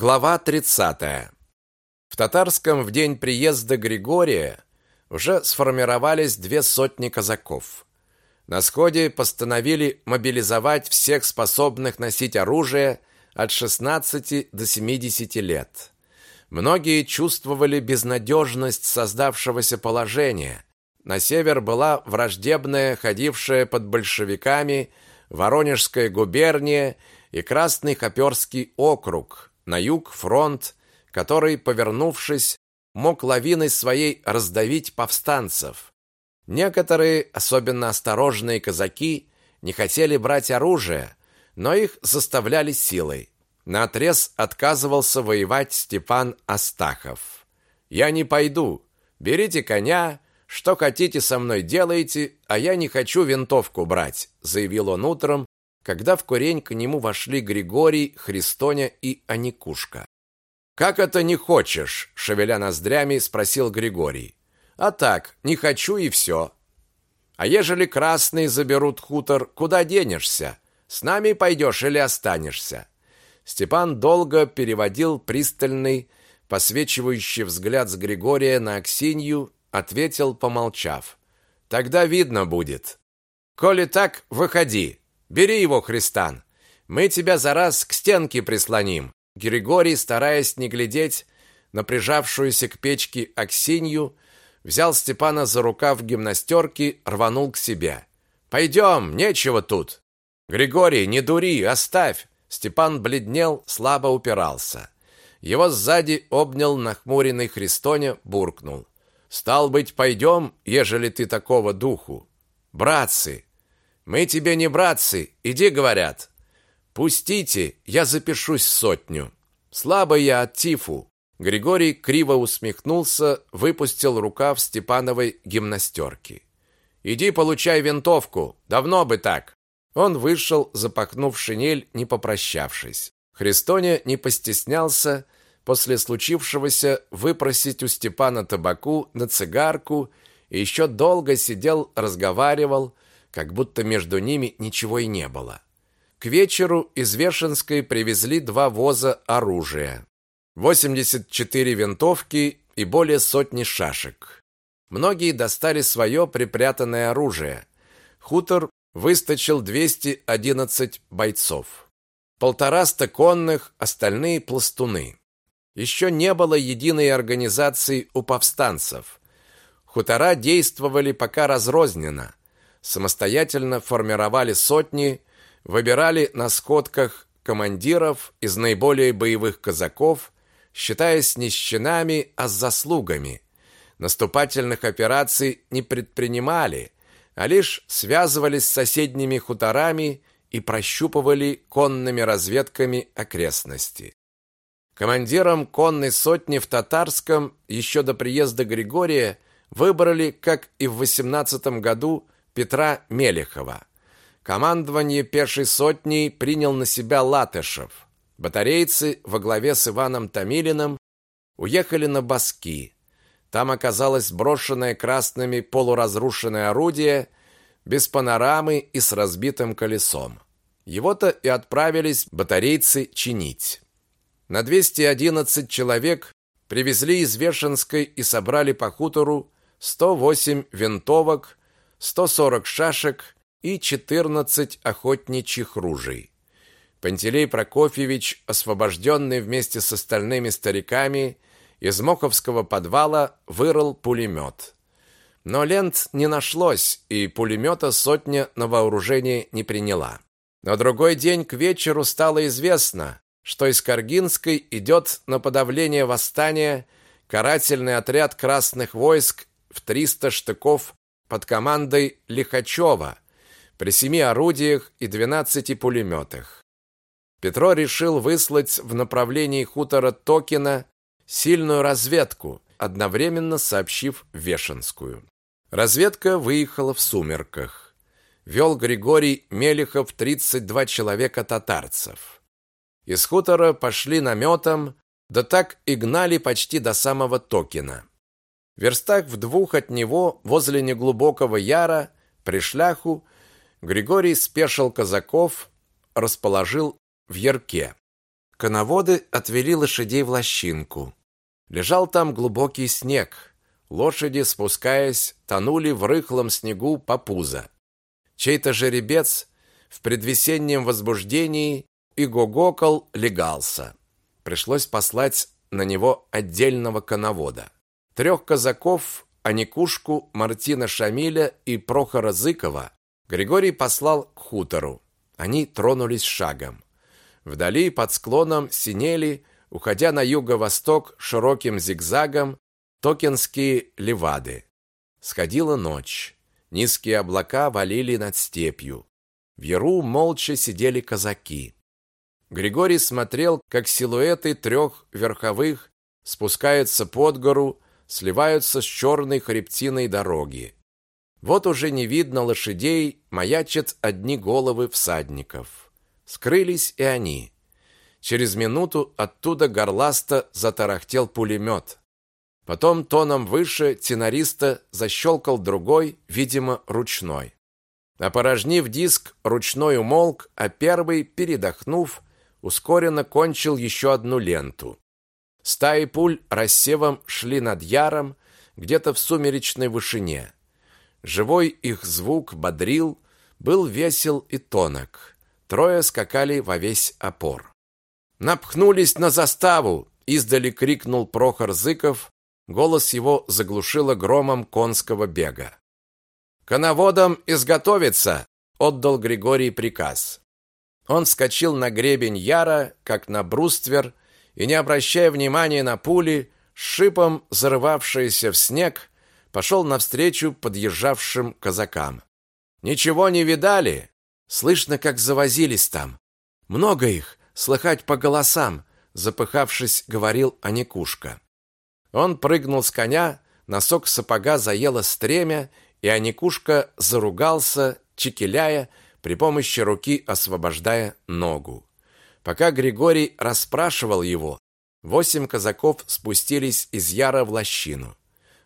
Глава 30. В татарском в день приезда Григория уже сформировались две сотни казаков. На сходе постановили мобилизовать всех способных носить оружие от 16 до 70 лет. Многие чувствовали безнадежность создавшегося положения. На север была враждебная, ходившая под большевиками Воронежская губерния и Красный Хоперский округ – на юг фронт, который, повернувшись, мог лавиной своей раздавить повстанцев. Некоторые, особенно осторожные казаки, не хотели брать оружие, но их заставляли силой. Наотрез отказывался воевать Степан Астахов. «Я не пойду. Берите коня, что хотите со мной делайте, а я не хочу винтовку брать», заявил он утром, когда в курень к нему вошли Григорий, Христоня и Аникушка. «Как это не хочешь?» – шевеля ноздрями, спросил Григорий. «А так, не хочу и все». «А ежели красные заберут хутор, куда денешься? С нами пойдешь или останешься?» Степан долго переводил пристальный, посвечивающий взгляд с Григория на Аксинью, ответил, помолчав. «Тогда видно будет. Коли так, выходи. Бери его, Христан. Мы тебя за раз к стенке прислоним. Григорий, стараясь не глядеть на прижавшуюся к печке Аксинью, взял Степана за рукав гимнастерки, рванул к себе. Пойдем, нечего тут. Григорий, не дури, оставь. Степан бледнел, слабо упирался. Его сзади обнял нахмуренный Христоня, буркнул: "Стал быть, пойдем, ежели ты такого духу. Братцы, мы тебе не братцы, иди, говорят. Пустите, я запишусь сотню. Слабо я от тифу. Григорий криво усмехнулся, выпустил рукав Степановой гимнастерки. Иди получай винтовку. Давно бы так. Он вышел, запахнув шинель, не попрощавшись. Христоня не постеснялся после случившегося выпросить у Степана табаку на цигарку и еще долго сидел, разговаривал, как будто между ними ничего и не было. К вечеру из Вешенской привезли два воза оружия. 84 винтовки и более сотни шашек. Многие достали свое припрятанное оружие. Хутор выстачил 211 бойцов. Полтораста конных, остальные пластуны. Еще не было единой организации у повстанцев. Хутора действовали пока разрозненно самостоятельно формировали сотни, выбирали на сходках командиров из наиболее боевых казаков, считаясь не с чинами, а с заслугами. Наступательных операций не предпринимали, а лишь связывались с соседними хуторами и прощупывали конными разведками окрестности. Командиром конной сотни в Татарском еще до приезда Григория выбрали, как и в 18 году, Петра Мелехова. Командование пешей сотней принял на себя Латышев. Батарейцы во главе с Иваном Томилиным уехали на Баски. Там оказалось брошенное красными полуразрушенное орудие без панорамы и с разбитым колесом. Его-то и отправились батарейцы чинить. На 211 человек привезли из Вешенской и собрали по хутору 108 винтовок 140 шашек и 14 охотничьих ружей. Пантелей Прокофьевич, освобожденный вместе с остальными стариками из Моховского подвала, вырыл пулемет. Но лент не нашлось, и пулемета сотня на вооружение не приняла. На другой день к вечеру стало известно, что из Каргинской идет на подавление восстания карательный отряд красных войск в 300 штыков под командой Лихачева при семи орудиях и 12 пулеметах. Петро решил выслать в направлении хутора Токина сильную разведку, одновременно сообщив Вешенскую. Разведка выехала в сумерках. Вел Григорий Мелехов 32 человека татарцев. Из хутора пошли наметом, да так и гнали почти до самого Токина. Верстах в двух от него, возле неглубокого яра, при шляху, Григорий спешил казаков, расположил в ярке. Коноводы отвели лошадей в лощинку. Лежал там глубокий снег. Лошади, спускаясь, тонули в рыхлом снегу по пузо. Чей-то жеребец в предвесеннем возбуждении и гогокал легался. Пришлось послать на него отдельного коновода. Трех казаков, Аникушку, Мартина Шамиля и Прохора Зыкова Григорий послал к хутору. Они тронулись шагом. Вдали под склоном синели, уходя на юго-восток широким зигзагом, токенские левады. Сходила ночь. Низкие облака валили над степью. В яру молча сидели казаки. Григорий смотрел, как силуэты трех верховых спускаются под гору, сливаются с черной хребтиной дороги. Вот уже не видно лошадей, маячат одни головы всадников. Скрылись и они. Через минуту оттуда горласто затарахтел пулемет. Потом тоном выше тенориста защелкал другой, видимо, ручной. Опорожнив диск, ручной умолк, а первый, передохнув, ускоренно кончил еще одну ленту. Стаи пуль рассевом шли над яром, где-то в сумеречной вышине. Живой их звук бодрил, был весел и тонок. Трое скакали во весь опор. «Напхнулись на заставу!» — издали крикнул Прохор Зыков. Голос его заглушило громом конского бега. «Коноводам изготовиться!» — отдал Григорий приказ. Он вскочил на гребень Яра, как на бруствер, и, не обращая внимания на пули, шипом зарывавшиеся в снег, пошел навстречу подъезжавшим казакам. «Ничего не видали?» Слышно, как завозились там. Много их, слыхать по голосам, запыхавшись, говорил Аникушка. Он прыгнул с коня, носок сапога заело стремя, и Аникушка заругался, чекеляя, при помощи руки освобождая ногу. Пока Григорий расспрашивал его, восемь казаков спустились из Яра в лощину.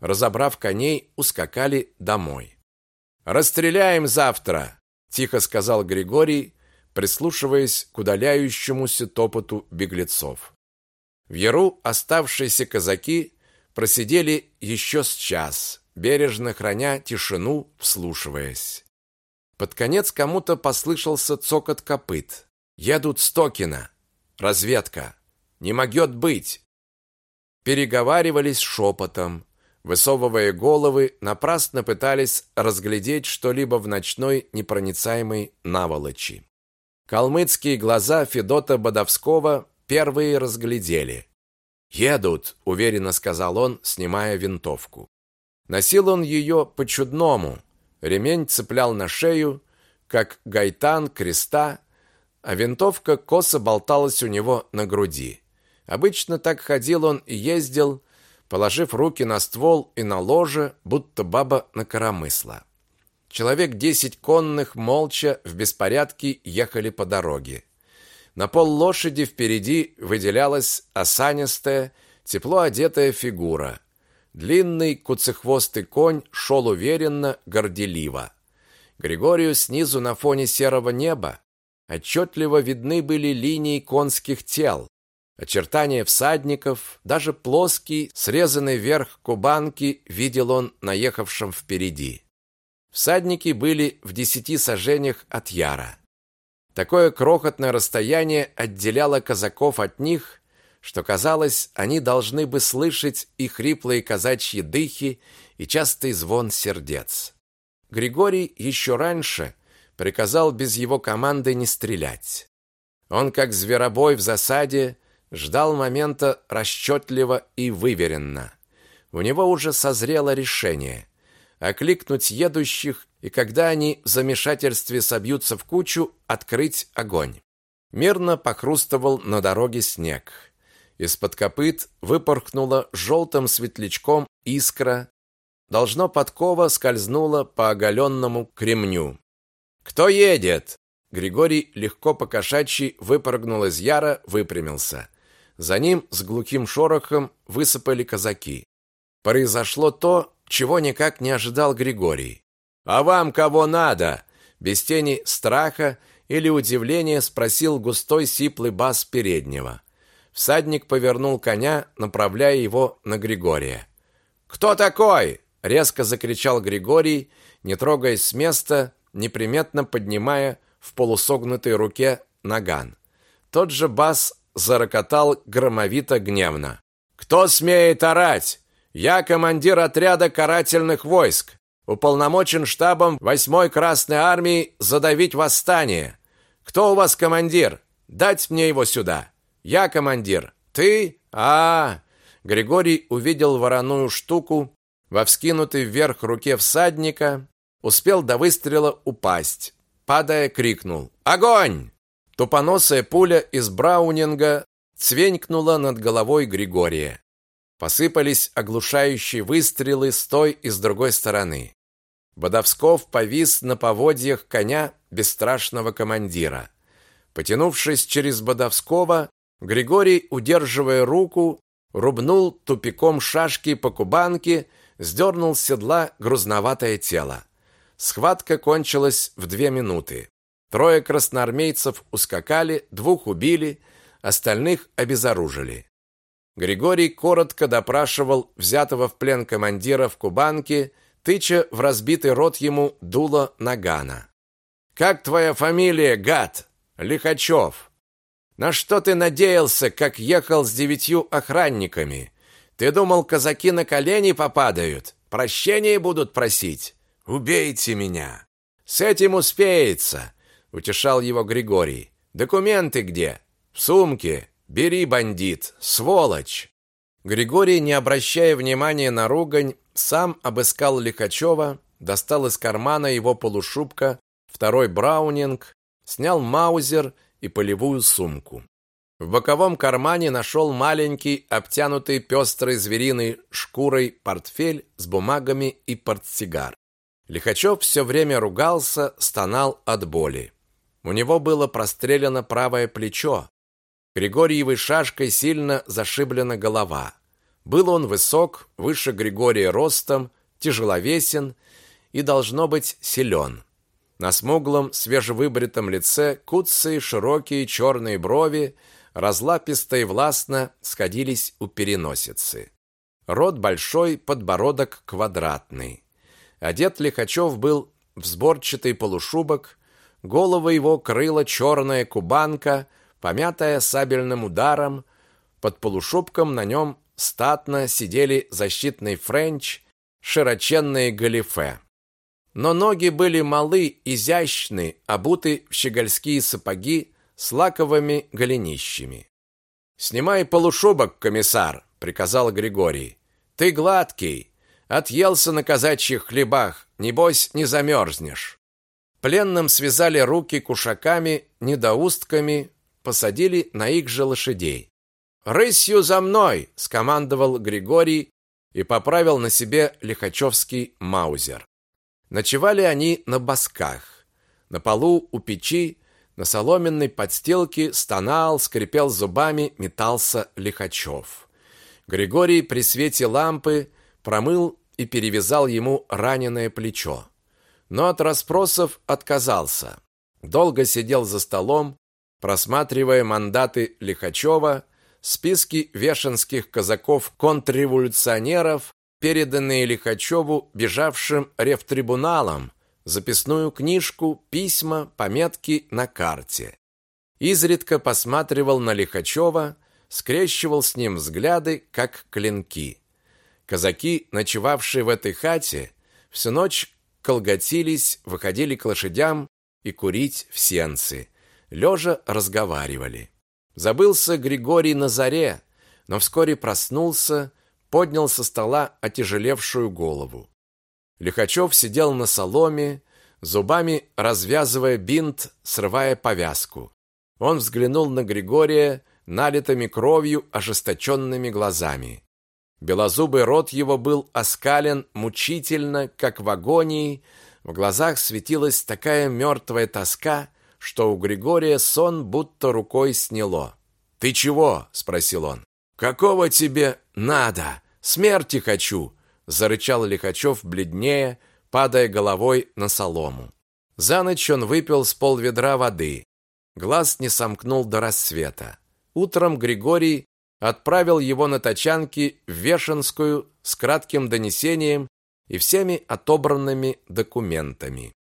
Разобрав коней, ускакали домой. «Расстреляем завтра!» тихо сказал Григорий, прислушиваясь к удаляющемуся топоту беглецов. В яру оставшиеся казаки просидели еще с час, бережно храня тишину, вслушиваясь. Под конец кому-то послышался цокот копыт. Едут Стокина. Разведка. Не могёт быть. Переговаривались шепотом высовывая головы, напрасно пытались разглядеть что-либо в ночной непроницаемой наволочи. Калмыцкие глаза Федота Бодовского первые разглядели. «Едут», — уверенно сказал он, снимая винтовку. Носил он ее по-чудному. Ремень цеплял на шею, как гайтан креста, а винтовка косо болталась у него на груди. Обычно так ходил он и ездил, положив руки на ствол и на ложе, будто баба на коромысло. Человек десять конных молча в беспорядке ехали по дороге. На пол лошади впереди выделялась осанистая, тепло одетая фигура. Длинный куцехвостый конь шел уверенно, горделиво. Григорию снизу на фоне серого неба отчетливо видны были линии конских тел, очертания всадников, даже плоский, срезанный вверх кубанки видел он наехавшим впереди. Всадники были в десяти сажениях от Яра. Такое крохотное расстояние отделяло казаков от них, что казалось, они должны бы слышать и хриплые казачьи дыхи, и частый звон сердец. Григорий еще раньше приказал без его команды не стрелять. Он, как зверобой в засаде, ждал момента расчетливо и выверенно. У него уже созрело решение окликнуть едущих и когда они в замешательстве собьются в кучу, открыть огонь. Мирно похрустывал на дороге снег. Из-под копыт выпорхнула желтым светлячком искра. Должно подкова скользнула по оголенному кремню. «Кто едет?» Григорий легко по кошачьи выпрыгнул из яра, выпрямился. За ним с глухим шорохом высыпали казаки. Произошло то, чего никак не ожидал Григорий. «А вам кого надо?» Без тени страха или удивление спросил густой сиплый бас переднего. Всадник повернул коня, направляя его на Григория. «Кто такой?» — резко закричал Григорий, не трогаясь с места, неприметно поднимая в полусогнутой руке наган. Тот же бас зарокотал громовито гневно. «Кто смеет орать? Я командир отряда карательных войск, уполномочен штабом 8-й Красной армии задавить восстание. Кто у вас командир? Дать мне его сюда. Я командир. Ты? А, -а. Григорий увидел вороную штуку во вскинутой вверх руке всадника, успел до выстрела упасть. Падая, крикнул: "Огонь!" Тупоносая пуля из Браунинга цвенькнула над головой Григория. Посыпались оглушающие выстрелы с той и с другой стороны. Бодовсков повис на поводьях коня бесстрашного командира. Потянувшись через Бодовского, Григорий, удерживая руку, рубнул тупиком шашки по кубанке, сдернул с седла грузноватое тело. Схватка кончилась в две минуты. Трое красноармейцев ускакали, двух убили, остальных обезоружили. Григорий коротко допрашивал взятого в плен командира в Кубанке, тыча в разбитый рот ему дуло нагана. «Как твоя фамилия, гад?» «Лихачев». «На что ты надеялся, как ехал с девятью охранниками? Ты думал, казаки на колени попадают? Прощение будут просить? Убейте меня!» «С этим успеется утешал его Григорий. Документы где? В сумке. Бери, бандит, сволочь. Григорий, не обращая внимания на ругань, сам обыскал Лихачева, достал из кармана его полушубка, второй браунинг, снял маузер и полевую сумку. В боковом кармане нашел маленький, обтянутый пестрой звериной шкурой портфель с бумагами и портсигар. Лихачев все время ругался, стонал от боли. У него было прострелено правое плечо. Григорьевой шашкой сильно зашиблена голова. Был он высок, выше Григория ростом, тяжеловесен и, должно быть, силен. На смуглом, свежевыбритом лице куцые широкие черные брови, разлаписто и властно сходились у переносицы. Рот большой, подбородок квадратный. Одет Лихачев был в сборчатый полушубок, Голову его крыла черная кубанка, помятая сабельным ударом. Под полушубком на нем статно сидели защитный френч, широченные галифе. Но ноги были малы, изящны, обуты в щегольские сапоги с лаковыми голенищами. «Снимай полушубок, комиссар», — приказал Григорий. «Ты гладкий, отъелся на казачьих хлебах, небось не замерзнешь». Пленным связали руки кушаками, недоустками, посадили на их же лошадей. «Рысью за мной!» – скомандовал Григорий и поправил на себе лихачевский маузер. Ночевали они на босках. На полу у печи, на соломенной подстилке стонал, скрипел зубами, метался Лихачев. Григорий при свете лампы промыл и перевязал ему раненое плечо но от расспросов отказался. Долго сидел за столом, просматривая мандаты Лихачева, списки вешенских казаков-контрреволюционеров, переданные Лихачеву бежавшим ревтрибуналам, записную книжку, письма, пометки на карте. Изредка посматривал на Лихачева, скрещивал с ним взгляды, как клинки. Казаки, ночевавшие в этой хате, всю ночь колготились, выходили к лошадям и курить в сенцы. Лежа разговаривали. Забылся Григорий на заре, но вскоре проснулся, поднял со стола отяжелевшую голову. Лихачев сидел на соломе, зубами развязывая бинт, срывая повязку. Он взглянул на Григория налитыми кровью ожесточенными глазами. Белозубый рот его был оскален мучительно, как в агонии, в глазах светилась такая мертвая тоска, что у Григория сон будто рукой сняло. «Ты чего?» – спросил он. «Какого тебе надо? Смерти хочу!» – зарычал Лихачев бледнее, падая головой на солому. За ночь он выпил с полведра воды. Глаз не сомкнул до рассвета. Утром Григорий отправил его на тачанки в Вешенскую с кратким донесением и всеми отобранными документами.